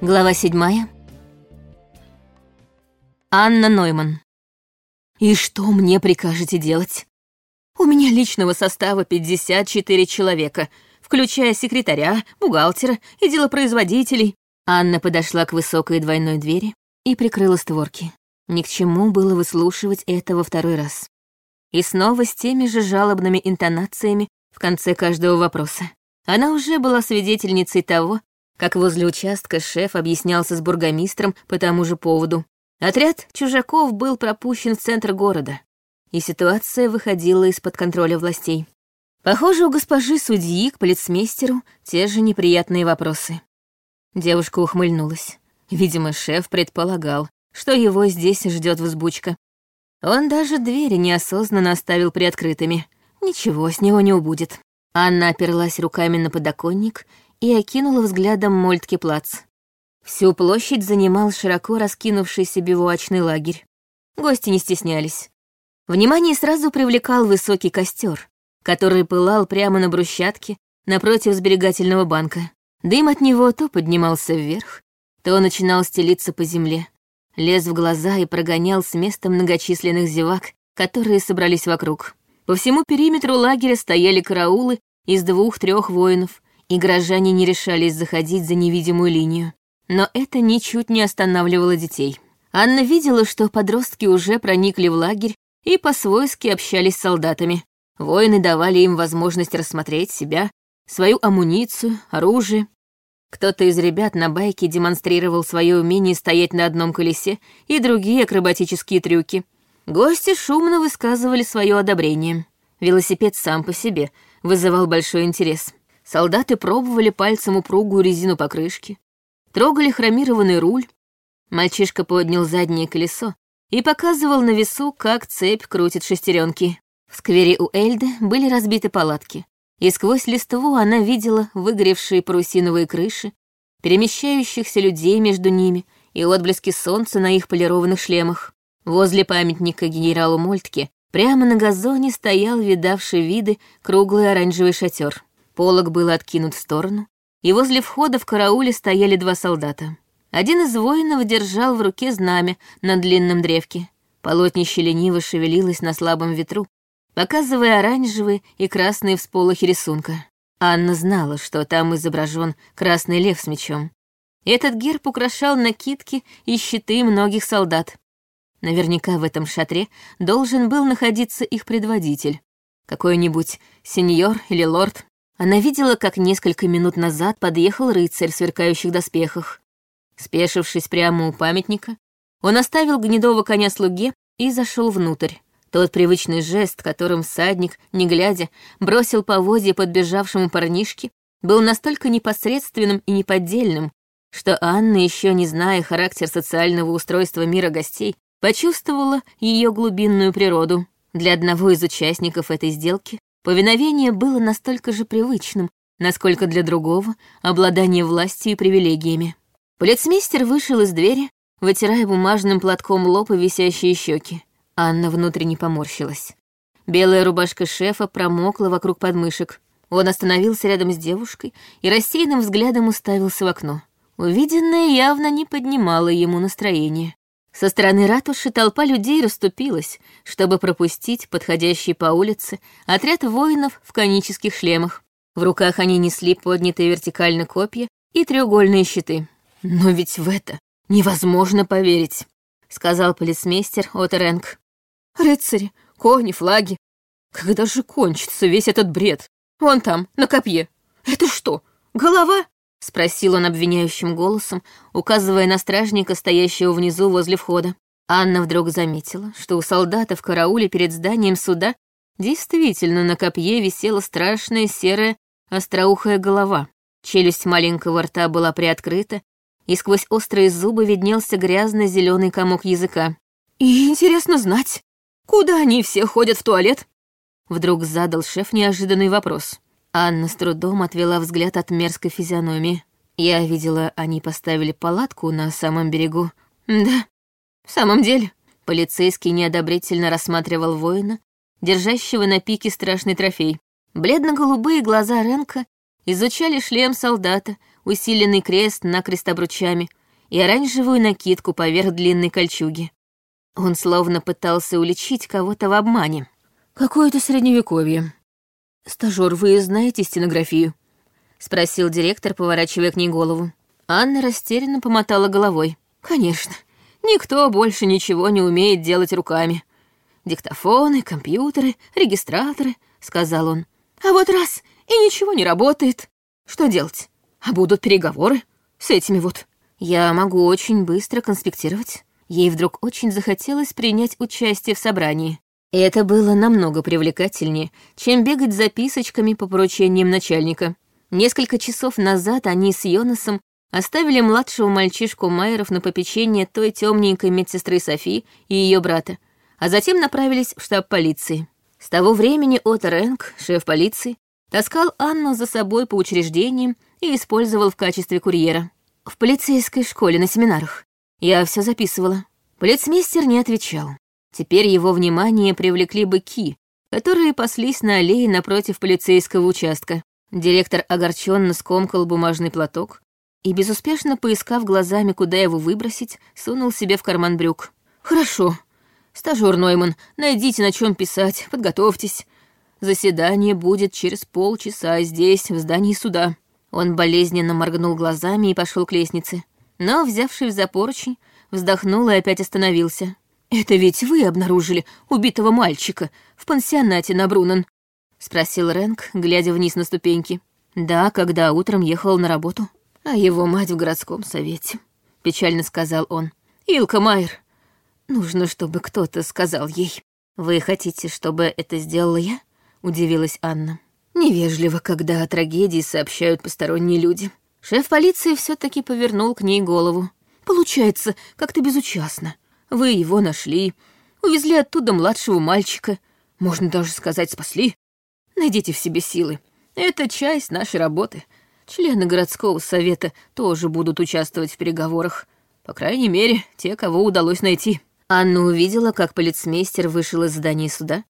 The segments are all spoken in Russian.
Глава седьмая. Анна Нойман. «И что мне прикажете делать? У меня личного состава 54 человека, включая секретаря, бухгалтера и делопроизводителей». Анна подошла к высокой двойной двери и прикрыла створки. Ни к чему было выслушивать это во второй раз. И снова с теми же жалобными интонациями в конце каждого вопроса. Она уже была свидетельницей того, как возле участка шеф объяснялся с бургомистром по тому же поводу. Отряд чужаков был пропущен в центр города, и ситуация выходила из-под контроля властей. Похоже, у госпожи судьи к полицмейстеру те же неприятные вопросы. Девушка ухмыльнулась. Видимо, шеф предполагал, что его здесь ждет взбучка. Он даже двери неосознанно оставил приоткрытыми. Ничего с него не убудет. Анна оперлась руками на подоконник и окинула взглядом Мольтке плац. Всю площадь занимал широко раскинувшийся бивуачный лагерь. Гости не стеснялись. Внимание сразу привлекал высокий костер, который пылал прямо на брусчатке напротив сберегательного банка. Дым от него то поднимался вверх, то начинал стелиться по земле, лез в глаза и прогонял с места многочисленных зевак, которые собрались вокруг. По всему периметру лагеря стояли караулы из двух-трех воинов, и горожане не решались заходить за невидимую линию. Но это ничуть не останавливало детей. Анна видела, что подростки уже проникли в лагерь и по-свойски общались с солдатами. Воины давали им возможность рассмотреть себя, свою амуницию, оружие. Кто-то из ребят на байке демонстрировал свое умение стоять на одном колесе и другие акробатические трюки. Гости шумно высказывали свое одобрение. Велосипед сам по себе вызывал большой интерес. Солдаты пробовали пальцем упругую резину покрышки, трогали хромированный руль. Мальчишка поднял заднее колесо и показывал на весу, как цепь крутит шестеренки. В сквере у Эльды были разбиты палатки, и сквозь листву она видела выгоревшие парусиновые крыши, перемещающихся людей между ними и отблески солнца на их полированных шлемах. Возле памятника генералу Мольтке прямо на газоне стоял видавший виды круглый оранжевый шатер. Полог был откинут в сторону, и возле входа в карауле стояли два солдата. Один из воинов держал в руке знамя на длинном древке. Полотнище лениво шевелилось на слабом ветру, показывая оранжевые и красные всполохи рисунка. Анна знала, что там изображен красный лев с мечом. Этот герб украшал накидки и щиты многих солдат. Наверняка в этом шатре должен был находиться их предводитель. Какой-нибудь сеньор или лорд. Она видела, как несколько минут назад подъехал рыцарь в сверкающих доспехах. Спешившись прямо у памятника, он оставил гнедого коня слуге и зашел внутрь. Тот привычный жест, которым всадник, не глядя, бросил поводья подбежавшему парнишке, был настолько непосредственным и неподдельным, что Анна, еще не зная характер социального устройства мира гостей, почувствовала ее глубинную природу. Для одного из участников этой сделки Повиновение было настолько же привычным, насколько для другого — обладание властью и привилегиями. Полицмейстер вышел из двери, вытирая бумажным платком лоб и висящие щеки. Анна внутренне поморщилась. Белая рубашка шефа промокла вокруг подмышек. Он остановился рядом с девушкой и рассеянным взглядом уставился в окно. Увиденное явно не поднимало ему настроение. Со стороны ратуши толпа людей расступилась, чтобы пропустить подходящий по улице отряд воинов в конических шлемах. В руках они несли поднятые вертикально копья и треугольные щиты. «Но ведь в это невозможно поверить», — сказал полицмейстер Отеренг. «Рыцари, кони, флаги. Когда же кончится весь этот бред? Вон там, на копье. Это что, голова?» — спросил он обвиняющим голосом, указывая на стражника, стоящего внизу возле входа. Анна вдруг заметила, что у солдата в карауле перед зданием суда действительно на копье висела страшная серая остроухая голова. Челюсть маленького рта была приоткрыта, и сквозь острые зубы виднелся грязно зеленый комок языка. «И интересно знать, куда они все ходят в туалет?» Вдруг задал шеф неожиданный вопрос. Анна с трудом отвела взгляд от мерзкой физиономии. Я видела, они поставили палатку на самом берегу. Да, в самом деле. Полицейский неодобрительно рассматривал воина, держащего на пике страшный трофей. Бледно-голубые глаза Ренка изучали шлем солдата, усиленный крест на крестобручами и оранжевую накидку поверх длинной кольчуги. Он словно пытался уличить кого-то в обмане. «Какое-то средневековье. Стажёр, вы знаете стенографию?» — спросил директор, поворачивая к ней голову. Анна растерянно помотала головой. «Конечно, никто больше ничего не умеет делать руками. Диктофоны, компьютеры, регистраторы», — сказал он. «А вот раз и ничего не работает. Что делать? А будут переговоры с этими вот. Я могу очень быстро конспектировать». Ей вдруг очень захотелось принять участие в собрании. Это было намного привлекательнее, чем бегать записочками по поручениям начальника. Несколько часов назад они с Йонасом оставили младшего мальчишку Майеров на попечение той темненькой медсестры Софи и ее брата, а затем направились в штаб полиции. С того времени Отто Рэнк, шеф полиции, таскал Анну за собой по учреждениям и использовал в качестве курьера. В полицейской школе на семинарах. Я все записывала. Полицмейстер не отвечал. Теперь его внимание привлекли быки, которые паслись на аллее напротив полицейского участка. Директор огорченно скомкал бумажный платок и, безуспешно поискав глазами, куда его выбросить, сунул себе в карман брюк. «Хорошо. Стажёр Нойман, найдите, на чем писать, подготовьтесь. Заседание будет через полчаса здесь, в здании суда». Он болезненно моргнул глазами и пошел к лестнице. Но, взявшись за поручень, вздохнул и опять остановился. «Это ведь вы обнаружили убитого мальчика в пансионате на Брунан?» — спросил Рэнк, глядя вниз на ступеньки. «Да, когда утром ехал на работу. А его мать в городском совете», — печально сказал он. «Илка Майер. Нужно, чтобы кто-то сказал ей. Вы хотите, чтобы это сделала я?» — удивилась Анна. «Невежливо, когда о трагедии сообщают посторонние люди». Шеф полиции все таки повернул к ней голову. «Получается, как-то безучастно. Вы его нашли, увезли оттуда младшего мальчика, можно даже сказать, спасли. Найдите в себе силы. Это часть нашей работы. Члены городского совета тоже будут участвовать в переговорах. По крайней мере, те, кого удалось найти. Анна увидела, как полицмейстер вышел из здания суда,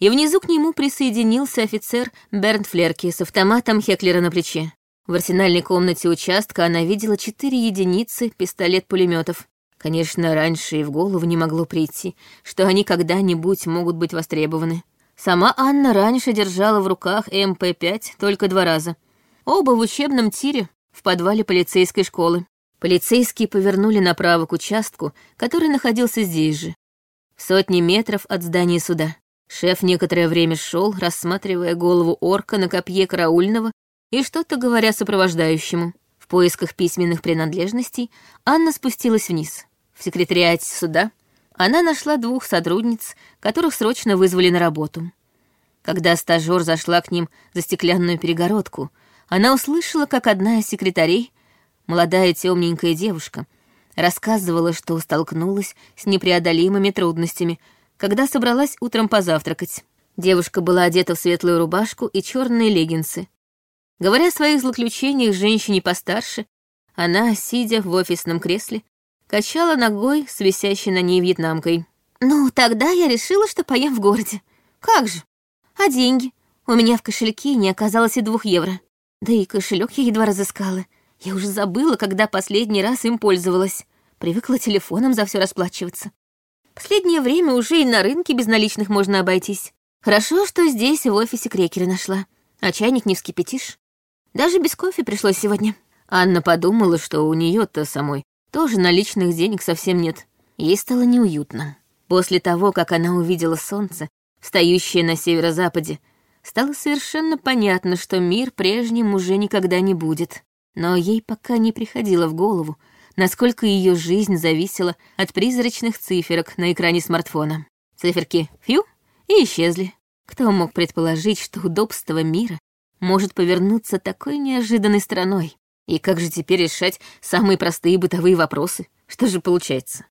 и внизу к нему присоединился офицер Бернт Флерки с автоматом Хеклера на плече. В арсенальной комнате участка она видела четыре единицы пистолет-пулеметов. Конечно, раньше и в голову не могло прийти, что они когда-нибудь могут быть востребованы. Сама Анна раньше держала в руках МП-5 только два раза. Оба в учебном тире в подвале полицейской школы. Полицейские повернули направо к участку, который находился здесь же, в сотни метров от здания суда. Шеф некоторое время шел, рассматривая голову орка на копье караульного и что-то говоря сопровождающему. В поисках письменных принадлежностей Анна спустилась вниз. В секретариате суда она нашла двух сотрудниц, которых срочно вызвали на работу. Когда стажёр зашла к ним за стеклянную перегородку, она услышала, как одна из секретарей, молодая темненькая девушка, рассказывала, что столкнулась с непреодолимыми трудностями, когда собралась утром позавтракать. Девушка была одета в светлую рубашку и черные леггинсы. Говоря о своих злоключениях женщине постарше, она, сидя в офисном кресле, качала ногой с висящей на ней вьетнамкой. «Ну, тогда я решила, что поем в городе. Как же? А деньги? У меня в кошельке не оказалось и двух евро. Да и кошелек я едва разыскала. Я уже забыла, когда последний раз им пользовалась. Привыкла телефоном за все расплачиваться. Последнее время уже и на рынке без наличных можно обойтись. Хорошо, что здесь в офисе крекеры нашла. А чайник не вскипятишь. Даже без кофе пришлось сегодня. Анна подумала, что у нее то самой тоже наличных денег совсем нет. Ей стало неуютно. После того, как она увидела солнце, встающее на северо-западе, стало совершенно понятно, что мир прежним уже никогда не будет. Но ей пока не приходило в голову, насколько ее жизнь зависела от призрачных циферок на экране смартфона. Циферки «фью» и исчезли. Кто мог предположить, что удобство мира может повернуться такой неожиданной стороной? И как же теперь решать самые простые бытовые вопросы? Что же получается?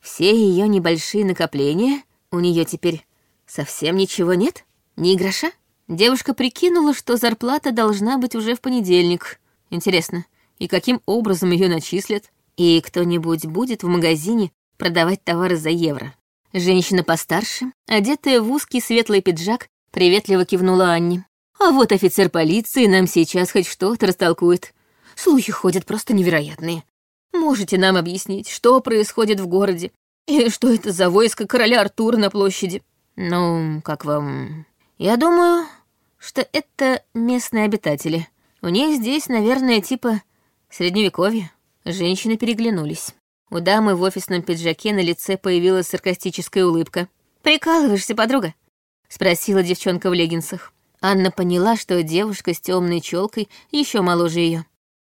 Все ее небольшие накопления, у нее теперь совсем ничего нет? Ни гроша? Девушка прикинула, что зарплата должна быть уже в понедельник. Интересно, и каким образом ее начислят? И кто-нибудь будет в магазине продавать товары за евро? Женщина постарше, одетая в узкий светлый пиджак, приветливо кивнула Анне. «А вот офицер полиции нам сейчас хоть что-то растолкует. Слухи ходят просто невероятные. Можете нам объяснить, что происходит в городе? И что это за войско короля Артура на площади? Ну, как вам? Я думаю, что это местные обитатели. У них здесь, наверное, типа средневековье. Женщины переглянулись. У дамы в офисном пиджаке на лице появилась саркастическая улыбка. «Прикалываешься, подруга?» — спросила девчонка в леггинсах. Анна поняла, что девушка с темной челкой еще моложе ее.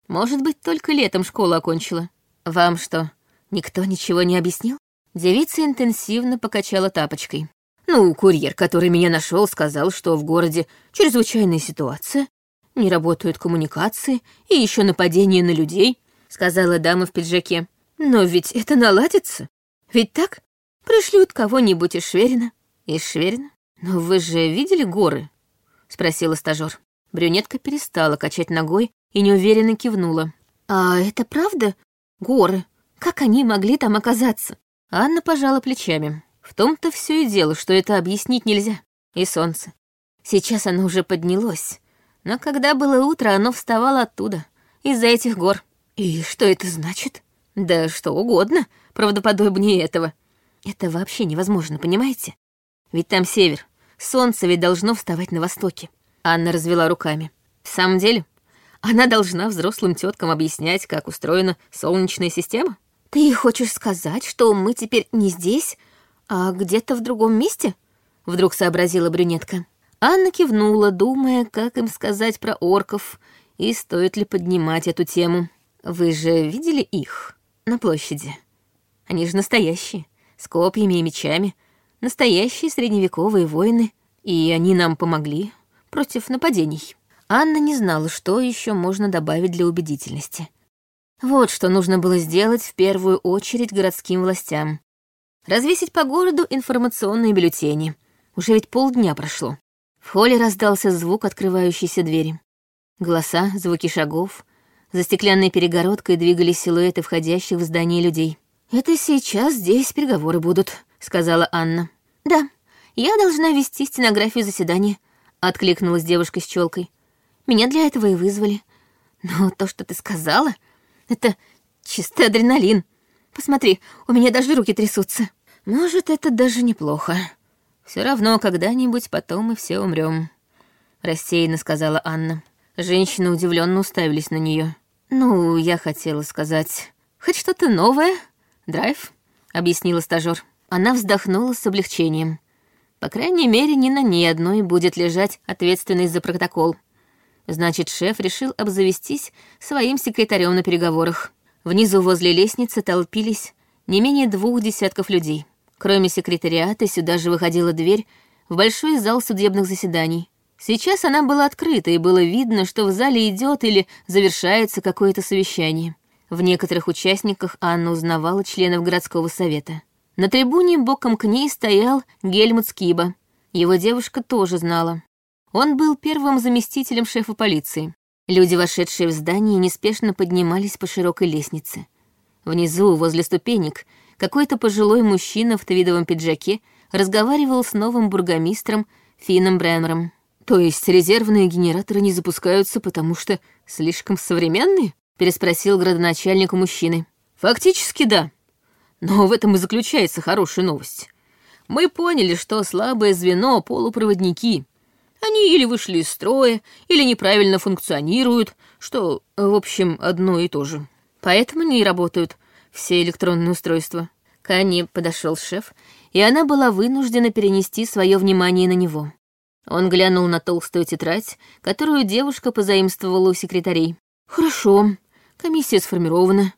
Может быть, только летом школу окончила. «Вам что, никто ничего не объяснил?» Девица интенсивно покачала тапочкой. «Ну, курьер, который меня нашел, сказал, что в городе чрезвычайная ситуация, не работают коммуникации и еще нападение на людей», — сказала дама в пиджаке. «Но ведь это наладится. Ведь так? Пришлют кого-нибудь из Шверина». «Из Шверина? Но вы же видели горы?» — спросила стажёр. Брюнетка перестала качать ногой и неуверенно кивнула. «А это правда? Горы? Как они могли там оказаться?» Анна пожала плечами. В том-то все и дело, что это объяснить нельзя. И солнце. Сейчас оно уже поднялось. Но когда было утро, оно вставало оттуда, из-за этих гор. И что это значит? Да что угодно, правдоподобнее этого. Это вообще невозможно, понимаете? Ведь там север. Солнце ведь должно вставать на востоке. Анна развела руками. В самом деле, она должна взрослым теткам объяснять, как устроена солнечная система? Ты хочешь сказать, что мы теперь не здесь, а где-то в другом месте? Вдруг сообразила брюнетка. Анна кивнула, думая, как им сказать про орков и стоит ли поднимать эту тему. Вы же видели их на площади? Они же настоящие, с копьями и мечами, Настоящие средневековые воины, и они нам помогли против нападений. Анна не знала, что еще можно добавить для убедительности. Вот что нужно было сделать в первую очередь городским властям. Развесить по городу информационные бюллетени. Уже ведь полдня прошло. В холле раздался звук открывающейся двери. Голоса, звуки шагов. За стеклянной перегородкой двигались силуэты входящих в здание людей. «Это сейчас здесь переговоры будут», — сказала Анна. «Да, я должна вести стенографию заседания», — откликнулась девушка с челкой. «Меня для этого и вызвали. Но то, что ты сказала, это чистый адреналин. Посмотри, у меня даже руки трясутся. Может, это даже неплохо. Все равно когда-нибудь потом мы все умрем, рассеянно сказала Анна. Женщины удивленно уставились на нее. Ну, я хотела сказать, хоть что-то новое. Драйв, объяснила стажёр. Она вздохнула с облегчением. По крайней мере, ни на ней одной будет лежать ответственность за протокол. Значит, шеф решил обзавестись своим секретарем на переговорах. Внизу возле лестницы толпились не менее двух десятков людей. Кроме секретариата, сюда же выходила дверь в большой зал судебных заседаний. Сейчас она была открыта, и было видно, что в зале идет или завершается какое-то совещание. В некоторых участниках Анна узнавала членов городского совета. На трибуне боком к ней стоял Гельмут Скиба. Его девушка тоже знала. Он был первым заместителем шефа полиции. Люди, вошедшие в здание, неспешно поднимались по широкой лестнице. Внизу, возле ступенек, какой-то пожилой мужчина в твидовом пиджаке разговаривал с новым бургомистром Фином Брэмером. «То есть резервные генераторы не запускаются, потому что слишком современные?» — переспросил градоначальник у мужчины. «Фактически да», но в этом и заключается хорошая новость. Мы поняли, что слабое звено — полупроводники. Они или вышли из строя, или неправильно функционируют, что, в общем, одно и то же. Поэтому не работают все электронные устройства. К Анне подошел шеф, и она была вынуждена перенести свое внимание на него. Он глянул на толстую тетрадь, которую девушка позаимствовала у секретарей. «Хорошо, комиссия сформирована.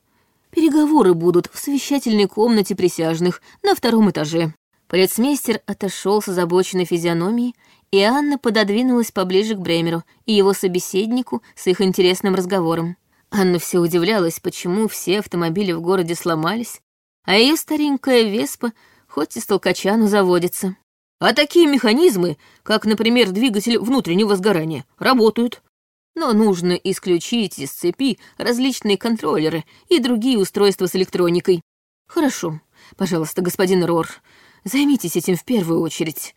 Переговоры будут в совещательной комнате присяжных на втором этаже. Полицмейстер отошел с озабоченной физиономией, и Анна пододвинулась поближе к Бремеру и его собеседнику с их интересным разговором. Анна все удивлялась, почему все автомобили в городе сломались, а ее старенькая Веспа хоть и с толкача, заводится. А такие механизмы, как, например, двигатель внутреннего сгорания, работают но нужно исключить из цепи различные контроллеры и другие устройства с электроникой. Хорошо, пожалуйста, господин Рор, займитесь этим в первую очередь.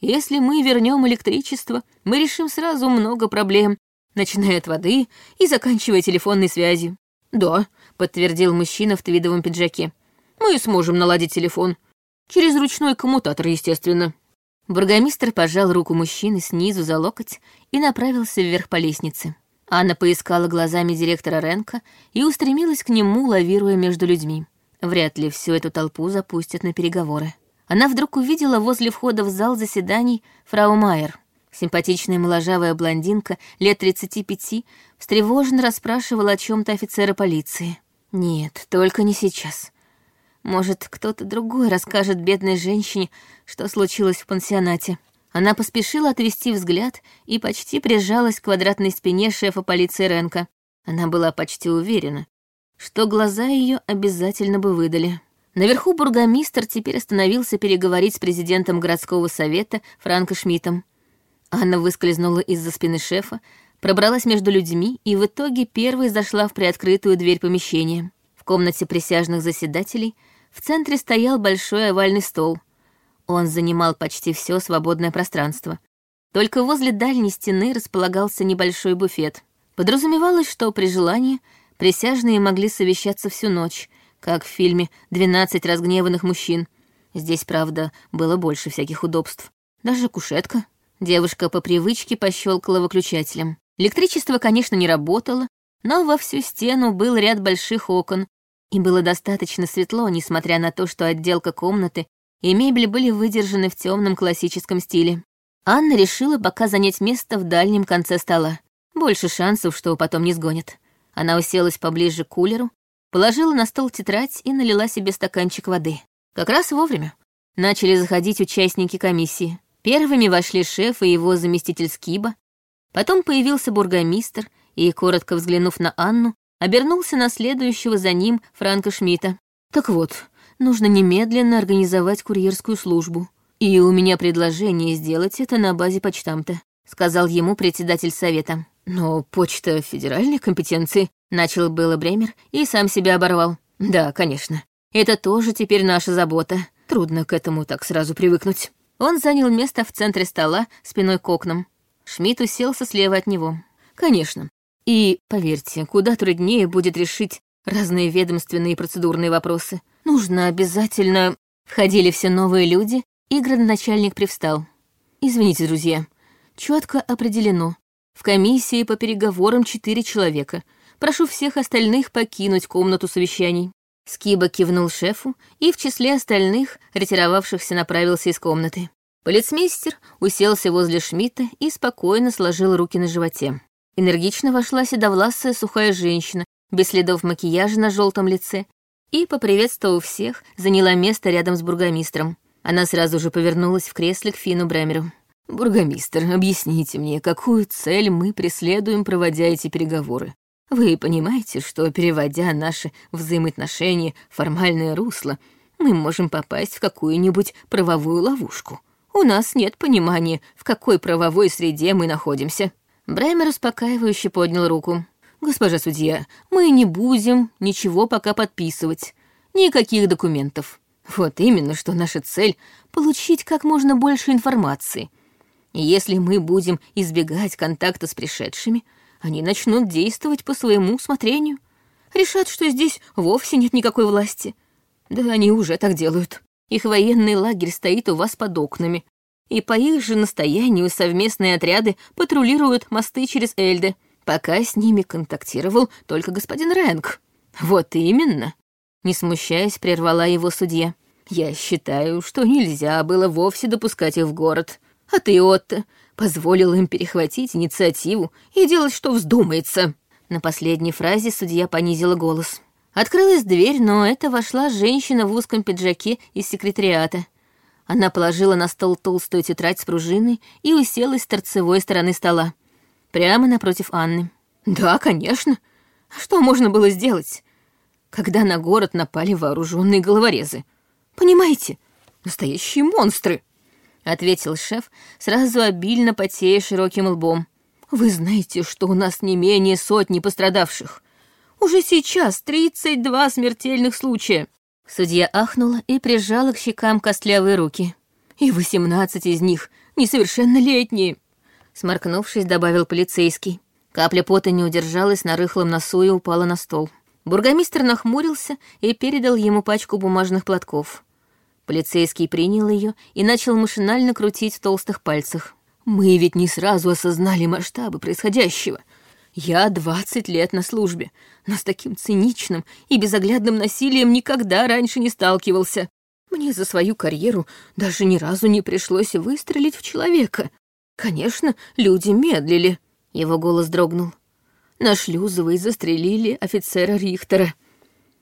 Если мы вернем электричество, мы решим сразу много проблем, начиная от воды и заканчивая телефонной связью. «Да», — подтвердил мужчина в твидовом пиджаке. «Мы сможем наладить телефон. Через ручной коммутатор, естественно». Бургомистр пожал руку мужчины снизу за локоть и направился вверх по лестнице. Анна поискала глазами директора Ренка и устремилась к нему, лавируя между людьми. Вряд ли всю эту толпу запустят на переговоры. Она вдруг увидела возле входа в зал заседаний фрау Майер. Симпатичная моложавая блондинка лет 35 встревоженно расспрашивала о чем то офицера полиции. Нет, только не сейчас. Может, кто-то другой расскажет бедной женщине, что случилось в пансионате. Она поспешила отвести взгляд и почти прижалась к квадратной спине шефа полиции Ренка. Она была почти уверена, что глаза ее обязательно бы выдали. Наверху бургомистр теперь остановился переговорить с президентом городского совета Франко Шмидтом. Анна выскользнула из-за спины шефа, пробралась между людьми и в итоге первой зашла в приоткрытую дверь помещения. В комнате присяжных заседателей в центре стоял большой овальный стол — он занимал почти все свободное пространство. Только возле дальней стены располагался небольшой буфет. Подразумевалось, что при желании присяжные могли совещаться всю ночь, как в фильме «12 разгневанных мужчин». Здесь, правда, было больше всяких удобств. Даже кушетка. Девушка по привычке пощелкала выключателем. Электричество, конечно, не работало, но во всю стену был ряд больших окон, и было достаточно светло, несмотря на то, что отделка комнаты и мебель были выдержаны в темном классическом стиле. Анна решила пока занять место в дальнем конце стола. Больше шансов, что потом не сгонят. Она уселась поближе к кулеру, положила на стол тетрадь и налила себе стаканчик воды. Как раз вовремя. Начали заходить участники комиссии. Первыми вошли шеф и его заместитель Скиба. Потом появился бургомистр и, коротко взглянув на Анну, обернулся на следующего за ним Франка Шмидта. «Так вот, нужно немедленно организовать курьерскую службу. И у меня предложение сделать это на базе почтамта», — сказал ему председатель совета. «Но почта федеральной компетенции», — начал было Бремер и сам себя оборвал. «Да, конечно. Это тоже теперь наша забота. Трудно к этому так сразу привыкнуть». Он занял место в центре стола спиной к окнам. Шмидт уселся слева от него. «Конечно. И, поверьте, куда труднее будет решить разные ведомственные и процедурные вопросы. Нужно обязательно... Входили все новые люди, и градоначальник привстал. Извините, друзья, четко определено. В комиссии по переговорам четыре человека. Прошу всех остальных покинуть комнату совещаний. Скиба кивнул шефу и в числе остальных, ретировавшихся, направился из комнаты. Полицмейстер уселся возле Шмидта и спокойно сложил руки на животе. Энергично вошла седовласая сухая женщина, без следов макияжа на желтом лице и, поприветствовав всех, заняла место рядом с бургомистром. Она сразу же повернулась в кресле к Фину Бремеру. «Бургомистр, объясните мне, какую цель мы преследуем, проводя эти переговоры? Вы понимаете, что, переводя наши взаимоотношения в формальное русло, мы можем попасть в какую-нибудь правовую ловушку. У нас нет понимания, в какой правовой среде мы находимся». Бремер успокаивающе поднял руку. «Госпожа судья, мы не будем ничего пока подписывать. Никаких документов. Вот именно, что наша цель — получить как можно больше информации. Если мы будем избегать контакта с пришедшими, они начнут действовать по своему усмотрению. Решат, что здесь вовсе нет никакой власти. Да они уже так делают. Их военный лагерь стоит у вас под окнами. И по их же настоянию совместные отряды патрулируют мосты через Эльде — пока с ними контактировал только господин Рэнк. Вот именно. Не смущаясь, прервала его судья. Я считаю, что нельзя было вовсе допускать их в город. А ты, Отто, позволил им перехватить инициативу и делать, что вздумается. На последней фразе судья понизила голос. Открылась дверь, но это вошла женщина в узком пиджаке из секретариата. Она положила на стол толстую тетрадь с пружиной и уселась с торцевой стороны стола прямо напротив Анны. «Да, конечно. Что можно было сделать, когда на город напали вооруженные головорезы? Понимаете, настоящие монстры!» — ответил шеф, сразу обильно потея широким лбом. «Вы знаете, что у нас не менее сотни пострадавших. Уже сейчас 32 смертельных случая». Судья ахнула и прижала к щекам костлявые руки. «И 18 из них несовершеннолетние. Сморкнувшись, добавил полицейский. Капля пота не удержалась на рыхлом носу и упала на стол. Бургомистр нахмурился и передал ему пачку бумажных платков. Полицейский принял ее и начал машинально крутить в толстых пальцах. «Мы ведь не сразу осознали масштабы происходящего. Я двадцать лет на службе, но с таким циничным и безоглядным насилием никогда раньше не сталкивался. Мне за свою карьеру даже ни разу не пришлось выстрелить в человека. Конечно, люди медлили». Его голос дрогнул. На Шлюзовой застрелили офицера Рихтера.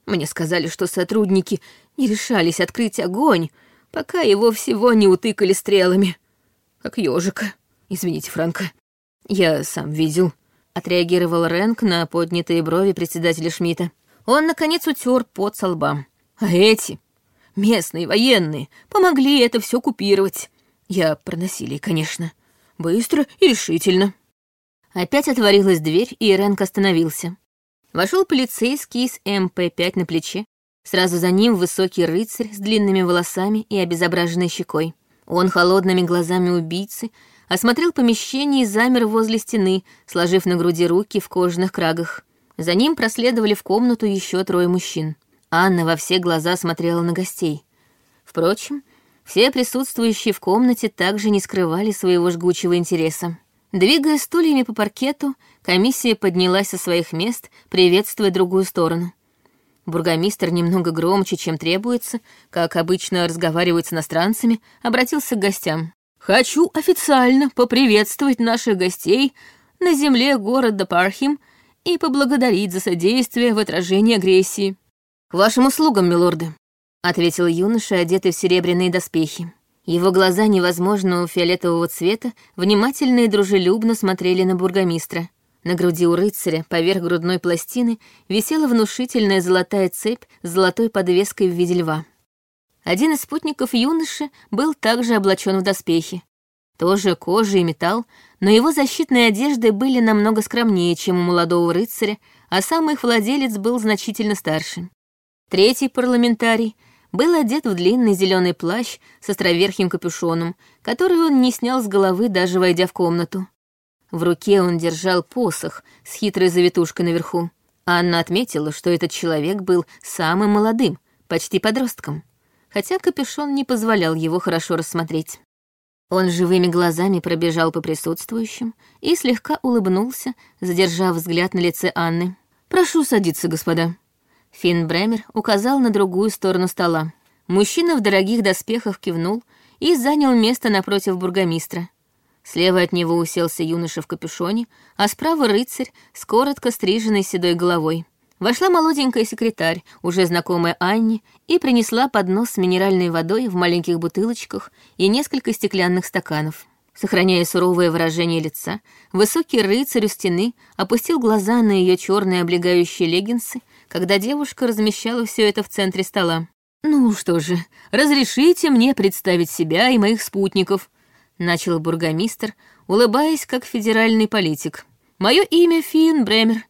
Мне сказали, что сотрудники не решались открыть огонь, пока его всего не утыкали стрелами. Как ежика. Извините, Франко. Я сам видел. Отреагировал Рэнк на поднятые брови председателя Шмидта. Он, наконец, утер пот со лба. А эти, местные военные, помогли это все купировать. Я про насилие, конечно. Быстро и решительно. Опять отворилась дверь, и Рэнк остановился. Вошел полицейский с МП-5 на плече. Сразу за ним высокий рыцарь с длинными волосами и обезображенной щекой. Он холодными глазами убийцы осмотрел помещение и замер возле стены, сложив на груди руки в кожаных крагах. За ним проследовали в комнату еще трое мужчин. Анна во все глаза смотрела на гостей. Впрочем, все присутствующие в комнате также не скрывали своего жгучего интереса. Двигая стульями по паркету, комиссия поднялась со своих мест, приветствуя другую сторону. Бургомистр немного громче, чем требуется, как обычно разговаривают с иностранцами, обратился к гостям. «Хочу официально поприветствовать наших гостей на земле города Пархим и поблагодарить за содействие в отражении агрессии». «К вашим услугам, милорды», — ответил юноша, одетый в серебряные доспехи. Его глаза невозможного фиолетового цвета внимательно и дружелюбно смотрели на бургомистра. На груди у рыцаря, поверх грудной пластины, висела внушительная золотая цепь с золотой подвеской в виде льва. Один из спутников юноши был также облачен в доспехи. Тоже кожа и металл, но его защитные одежды были намного скромнее, чем у молодого рыцаря, а сам их владелец был значительно старше. Третий парламентарий — был одет в длинный зеленый плащ с островерхим капюшоном, который он не снял с головы, даже войдя в комнату. В руке он держал посох с хитрой завитушкой наверху. Анна отметила, что этот человек был самым молодым, почти подростком, хотя капюшон не позволял его хорошо рассмотреть. Он живыми глазами пробежал по присутствующим и слегка улыбнулся, задержав взгляд на лице Анны. «Прошу садиться, господа», Финн Бремер указал на другую сторону стола. Мужчина в дорогих доспехах кивнул и занял место напротив бургомистра. Слева от него уселся юноша в капюшоне, а справа рыцарь с коротко стриженной седой головой. Вошла молоденькая секретарь, уже знакомая Анне, и принесла поднос с минеральной водой в маленьких бутылочках и несколько стеклянных стаканов. Сохраняя суровое выражение лица, высокий рыцарь у стены опустил глаза на ее черные облегающие леггинсы когда девушка размещала все это в центре стола. «Ну что же, разрешите мне представить себя и моих спутников», — начал бургомистр, улыбаясь как федеральный политик. «Мое имя Финн Бремер,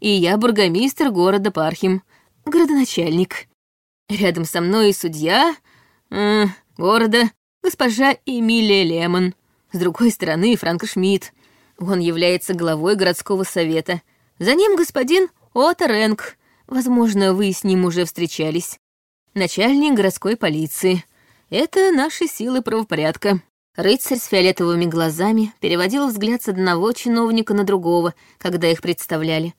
и я бургомистр города Пархим, городоначальник. Рядом со мной судья э, города госпожа Эмилия Лемон. С другой стороны Франко Шмидт. Он является главой городского совета. За ним господин Отто Ренк, Возможно, вы с ним уже встречались. Начальник городской полиции. Это наши силы правопорядка. Рыцарь с фиолетовыми глазами переводил взгляд с одного чиновника на другого, когда их представляли,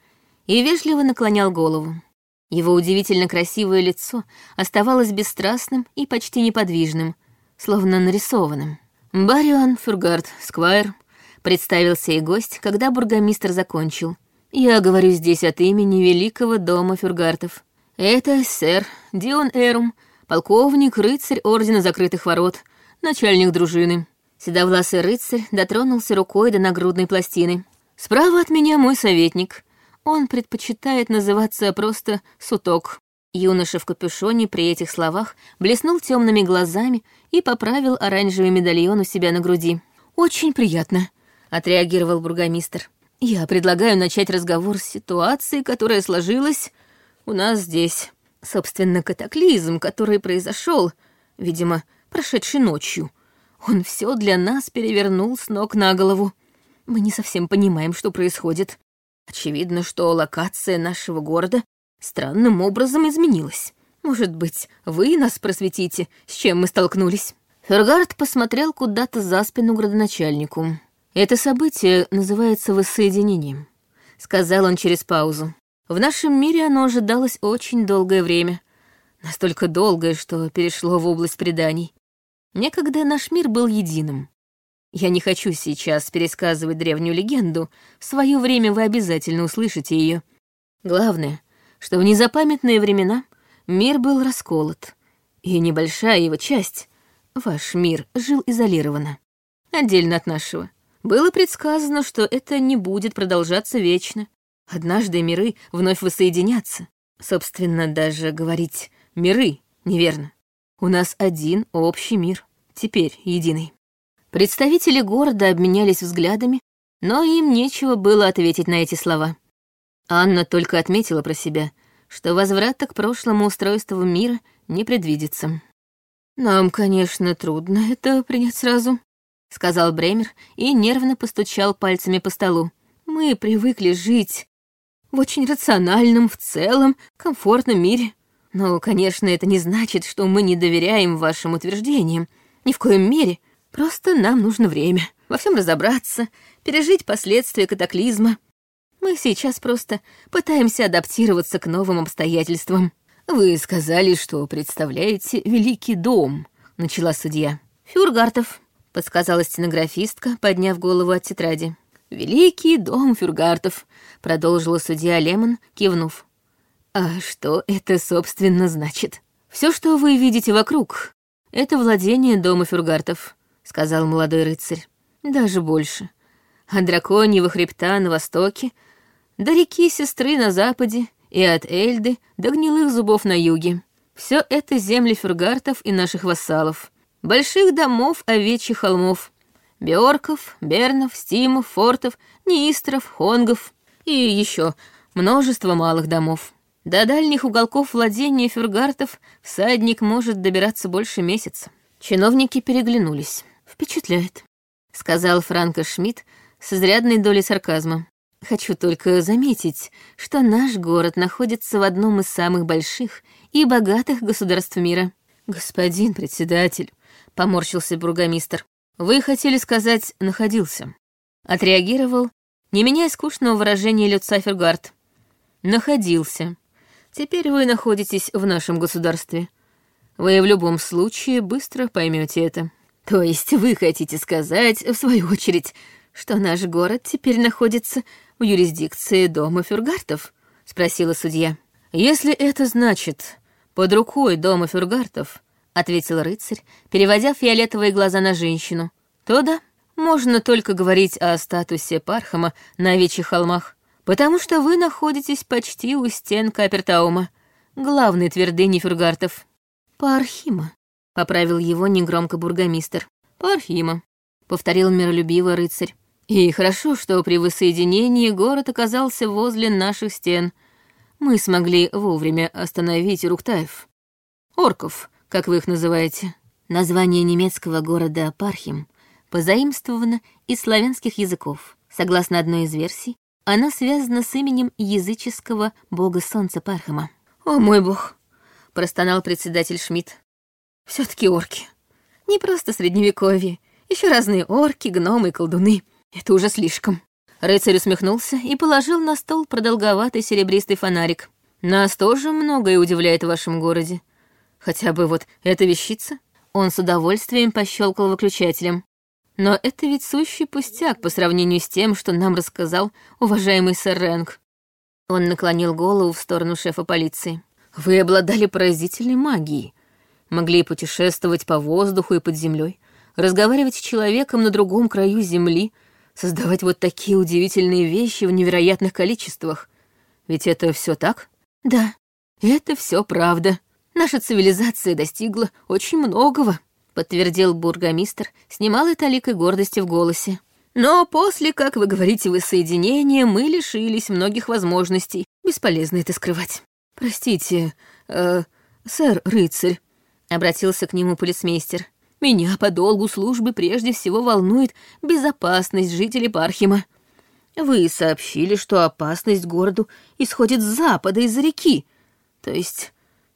и вежливо наклонял голову. Его удивительно красивое лицо оставалось бесстрастным и почти неподвижным, словно нарисованным. «Барион Фюргард, Сквайр», — представился и гость, когда бургомистр закончил. Я говорю здесь от имени великого дома Фюргартов. Это сэр Дион Эрум, полковник, рыцарь Ордена Закрытых Ворот, начальник дружины. Седовласый рыцарь дотронулся рукой до нагрудной пластины. Справа от меня мой советник. Он предпочитает называться просто Суток. Юноша в капюшоне при этих словах блеснул темными глазами и поправил оранжевый медальон у себя на груди. «Очень приятно», — отреагировал бургомистр. Я предлагаю начать разговор с ситуацией, которая сложилась у нас здесь. Собственно, катаклизм, который произошел, видимо, прошедшей ночью. Он все для нас перевернул с ног на голову. Мы не совсем понимаем, что происходит. Очевидно, что локация нашего города странным образом изменилась. Может быть, вы нас просветите, с чем мы столкнулись?» Фергард посмотрел куда-то за спину градоначальнику. «Это событие называется воссоединением», — сказал он через паузу. «В нашем мире оно ожидалось очень долгое время. Настолько долгое, что перешло в область преданий. Некогда наш мир был единым. Я не хочу сейчас пересказывать древнюю легенду, в свое время вы обязательно услышите ее. Главное, что в незапамятные времена мир был расколот, и небольшая его часть, ваш мир, жил изолированно, отдельно от нашего. Было предсказано, что это не будет продолжаться вечно. Однажды миры вновь воссоединятся. Собственно, даже говорить «миры» неверно. У нас один общий мир, теперь единый. Представители города обменялись взглядами, но им нечего было ответить на эти слова. Анна только отметила про себя — что возврата к прошлому устройству мира не предвидится. «Нам, конечно, трудно это принять сразу», — сказал Бремер и нервно постучал пальцами по столу. «Мы привыкли жить в очень рациональном, в целом, комфортном мире. Но, конечно, это не значит, что мы не доверяем вашим утверждениям. Ни в коем мере. Просто нам нужно время во всем разобраться, пережить последствия катаклизма, мы сейчас просто пытаемся адаптироваться к новым обстоятельствам. Вы сказали, что представляете великий дом, начала судья. Фюргартов, подсказала стенографистка, подняв голову от тетради. «Великий дом Фюргартов», — продолжила судья Лемон, кивнув. «А что это, собственно, значит?» Все, что вы видите вокруг, это владение дома Фюргартов», — сказал молодой рыцарь. «Даже больше. От драконьего хребта на востоке до реки Сестры на западе и от Эльды до гнилых зубов на юге. Все это земли фюргартов и наших вассалов. Больших домов овечьих холмов. Беорков, Бернов, Стимов, Фортов, Неистров, Хонгов и еще множество малых домов. До дальних уголков владения фюргартов всадник может добираться больше месяца. Чиновники переглянулись. «Впечатляет», — сказал Франко Шмидт с изрядной долей сарказма. Хочу только заметить, что наш город находится в одном из самых больших и богатых государств мира. Господин председатель, поморщился бургомистр. Вы хотели сказать «находился». Отреагировал, не меняя скучного выражения лица Фергард. Находился. Теперь вы находитесь в нашем государстве. Вы в любом случае быстро поймете это. То есть вы хотите сказать, в свою очередь, что наш город теперь находится в юрисдикции дома Фюргартов?» — спросила судья. «Если это значит под рукой дома Фюргартов», — ответил рыцарь, переводя фиолетовые глаза на женщину, «то да, можно только говорить о статусе Пархама на овечьих холмах, потому что вы находитесь почти у стен Капертаума, главной твердыни Фюргартов». «Пархима», — поправил его негромко бургомистр. «Пархима», — повторил миролюбивый рыцарь. И хорошо, что при воссоединении город оказался возле наших стен. Мы смогли вовремя остановить Руктаев. Орков, как вы их называете. Название немецкого города Пархим позаимствовано из славянских языков. Согласно одной из версий, оно связано с именем языческого бога солнца Пархама. «О мой бог!» — простонал председатель Шмидт. все таки орки. Не просто средневековье, еще разные орки, гномы и колдуны. Это уже слишком. Рыцарь усмехнулся и положил на стол продолговатый серебристый фонарик. Нас тоже многое удивляет в вашем городе. Хотя бы вот эта вещица. Он с удовольствием пощелкал выключателем. Но это ведь сущий пустяк по сравнению с тем, что нам рассказал уважаемый сэр Рэнк. Он наклонил голову в сторону шефа полиции. Вы обладали поразительной магией. Могли путешествовать по воздуху и под землей, разговаривать с человеком на другом краю земли, создавать вот такие удивительные вещи в невероятных количествах. Ведь это все так? Да, это все правда. Наша цивилизация достигла очень многого, подтвердил бургомистр с немалой толикой гордости в голосе. Но после, как вы говорите, воссоединения, мы лишились многих возможностей. Бесполезно это скрывать. Простите, э, сэр рыцарь, обратился к нему полицмейстер. Меня по долгу службы прежде всего волнует безопасность жителей Пархима. Вы сообщили, что опасность городу исходит с запада из-за реки. То есть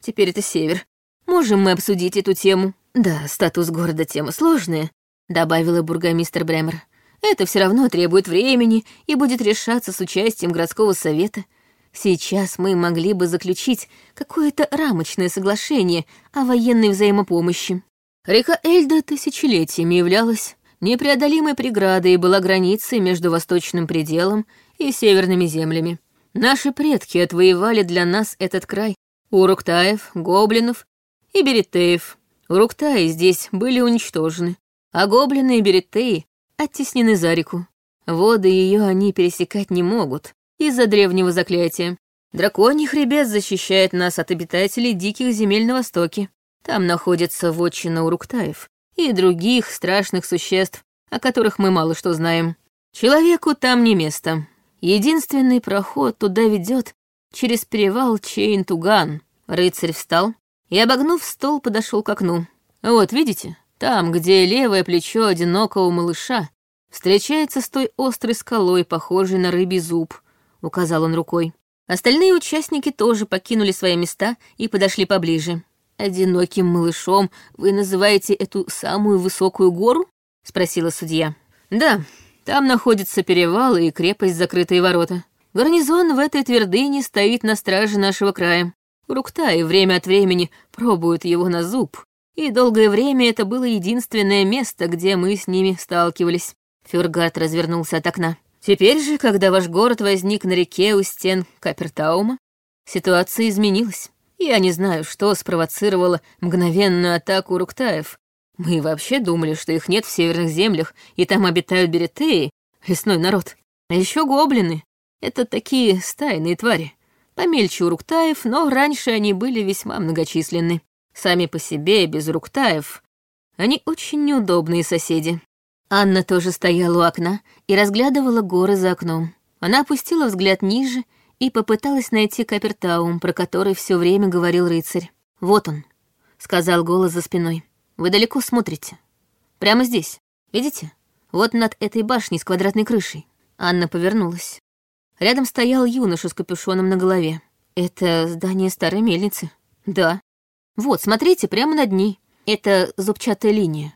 теперь это север. Можем мы обсудить эту тему? Да, статус города тема сложная, добавила бургомистр Бремер. Это все равно требует времени и будет решаться с участием городского совета. Сейчас мы могли бы заключить какое-то рамочное соглашение о военной взаимопомощи. Река Эльда тысячелетиями являлась непреодолимой преградой и была границей между восточным пределом и северными землями. Наши предки отвоевали для нас этот край. Уруктаев, гоблинов и беретеев. Уруктаи здесь были уничтожены, а гоблины и беретеи оттеснены за реку. Воды ее они пересекать не могут из-за древнего заклятия. Драконий хребет защищает нас от обитателей диких земель на востоке. Там находится вотчина Уруктаев и других страшных существ, о которых мы мало что знаем. Человеку там не место. Единственный проход туда ведет через перевал Чейн-Туган. Рыцарь встал и, обогнув стол, подошел к окну. Вот, видите, там, где левое плечо одинокого малыша встречается с той острой скалой, похожей на рыбий зуб, указал он рукой. Остальные участники тоже покинули свои места и подошли поближе. «Одиноким малышом вы называете эту самую высокую гору?» — спросила судья. «Да, там находится перевал и крепость закрытые ворота. Гарнизон в этой твердыне стоит на страже нашего края. Рукта и время от времени пробуют его на зуб, и долгое время это было единственное место, где мы с ними сталкивались». Фюргард развернулся от окна. «Теперь же, когда ваш город возник на реке у стен Капертаума, ситуация изменилась. Я не знаю, что спровоцировало мгновенную атаку Руктаев. Мы вообще думали, что их нет в северных землях, и там обитают беретеи, лесной народ. А еще гоблины. Это такие стайные твари. Помельче у Руктаев, но раньше они были весьма многочисленны. Сами по себе, без Руктаев, они очень неудобные соседи. Анна тоже стояла у окна и разглядывала горы за окном. Она опустила взгляд ниже и попыталась найти Капертаум, про который все время говорил рыцарь. «Вот он», — сказал голос за спиной. «Вы далеко смотрите. Прямо здесь. Видите? Вот над этой башней с квадратной крышей». Анна повернулась. Рядом стоял юноша с капюшоном на голове. «Это здание старой мельницы?» «Да». «Вот, смотрите, прямо над ней. Это зубчатая линия.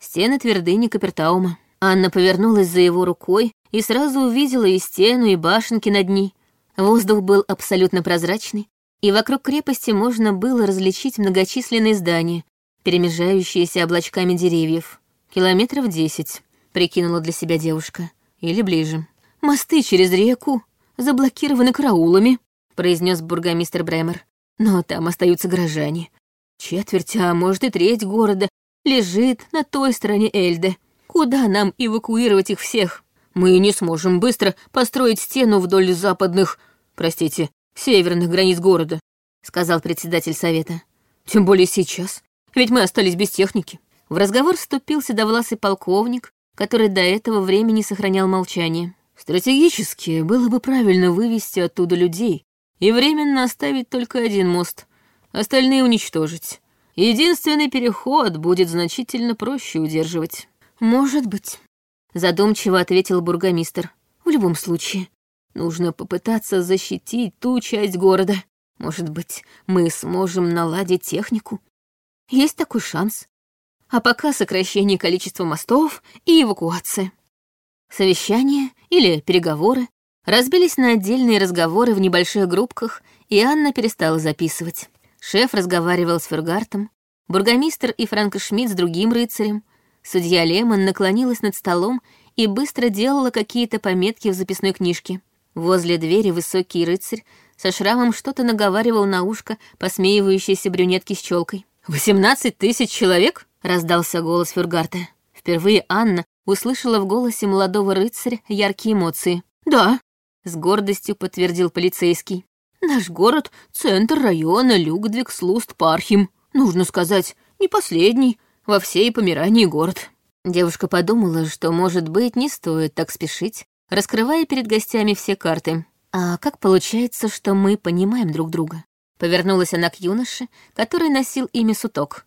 Стены твердыни Капертаума». Анна повернулась за его рукой и сразу увидела и стену, и башенки над ней. Воздух был абсолютно прозрачный, и вокруг крепости можно было различить многочисленные здания, перемежающиеся облачками деревьев. Километров десять, прикинула для себя девушка. Или ближе. Мосты через реку заблокированы караулами, произнес бургомистр Бремер. Но там остаются горожане. Четверть, а может и треть города лежит на той стороне Эльды. Куда нам эвакуировать их всех? Мы не сможем быстро построить стену вдоль западных, простите, северных границ города», — сказал председатель совета. «Тем более сейчас, ведь мы остались без техники». В разговор вступил седовласый полковник, который до этого времени сохранял молчание. «Стратегически было бы правильно вывести оттуда людей и временно оставить только один мост, остальные уничтожить. Единственный переход будет значительно проще удерживать». «Может быть», задумчиво ответил бургомистр. В любом случае, нужно попытаться защитить ту часть города. Может быть, мы сможем наладить технику? Есть такой шанс. А пока сокращение количества мостов и эвакуация. Совещания или переговоры разбились на отдельные разговоры в небольших группках, и Анна перестала записывать. Шеф разговаривал с Фергартом, бургомистр и Франко Шмидт с другим рыцарем, Судья Лемон наклонилась над столом и быстро делала какие-то пометки в записной книжке. Возле двери высокий рыцарь со шрамом что-то наговаривал на ушко посмеивающейся брюнетки с челкой. «Восемнадцать тысяч человек?» — раздался голос Фюргарта. Впервые Анна услышала в голосе молодого рыцаря яркие эмоции. «Да», — с гордостью подтвердил полицейский. «Наш город — центр района Люгдвиг-Слуст-Пархим. Нужно сказать, не последний, во всей Померании город. Девушка подумала, что, может быть, не стоит так спешить, раскрывая перед гостями все карты. А как получается, что мы понимаем друг друга? Повернулась она к юноше, который носил имя Суток.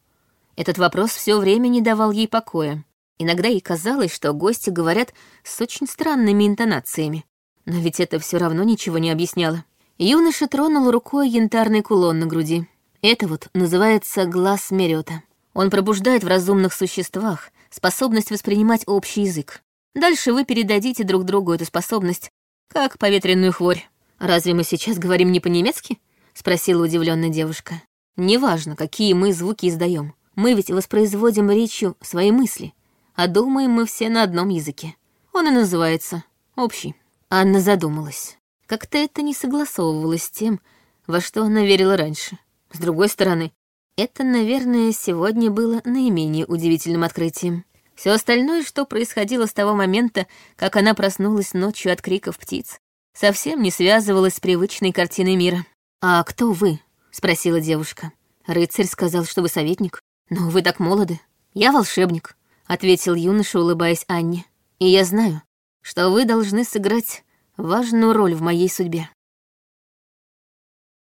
Этот вопрос все время не давал ей покоя. Иногда ей казалось, что гости говорят с очень странными интонациями. Но ведь это все равно ничего не объясняло. Юноша тронул рукой янтарный кулон на груди. Это вот называется глаз Мерета. Он пробуждает в разумных существах способность воспринимать общий язык. Дальше вы передадите друг другу эту способность, как поветренную хворь. Разве мы сейчас говорим не по-немецки? спросила удивленная девушка. Неважно, какие мы звуки издаем. Мы ведь воспроизводим речью свои мысли, а думаем мы все на одном языке. Он и называется общий. Анна задумалась. Как-то это не согласовывалось с тем, во что она верила раньше. С другой стороны, это, наверное, сегодня было наименее удивительным открытием. Все остальное, что происходило с того момента, как она проснулась ночью от криков птиц, совсем не связывалось с привычной картиной мира. «А кто вы?» — спросила девушка. «Рыцарь сказал, что вы советник. Но вы так молоды. Я волшебник», — ответил юноша, улыбаясь Анне. «И я знаю, что вы должны сыграть важную роль в моей судьбе».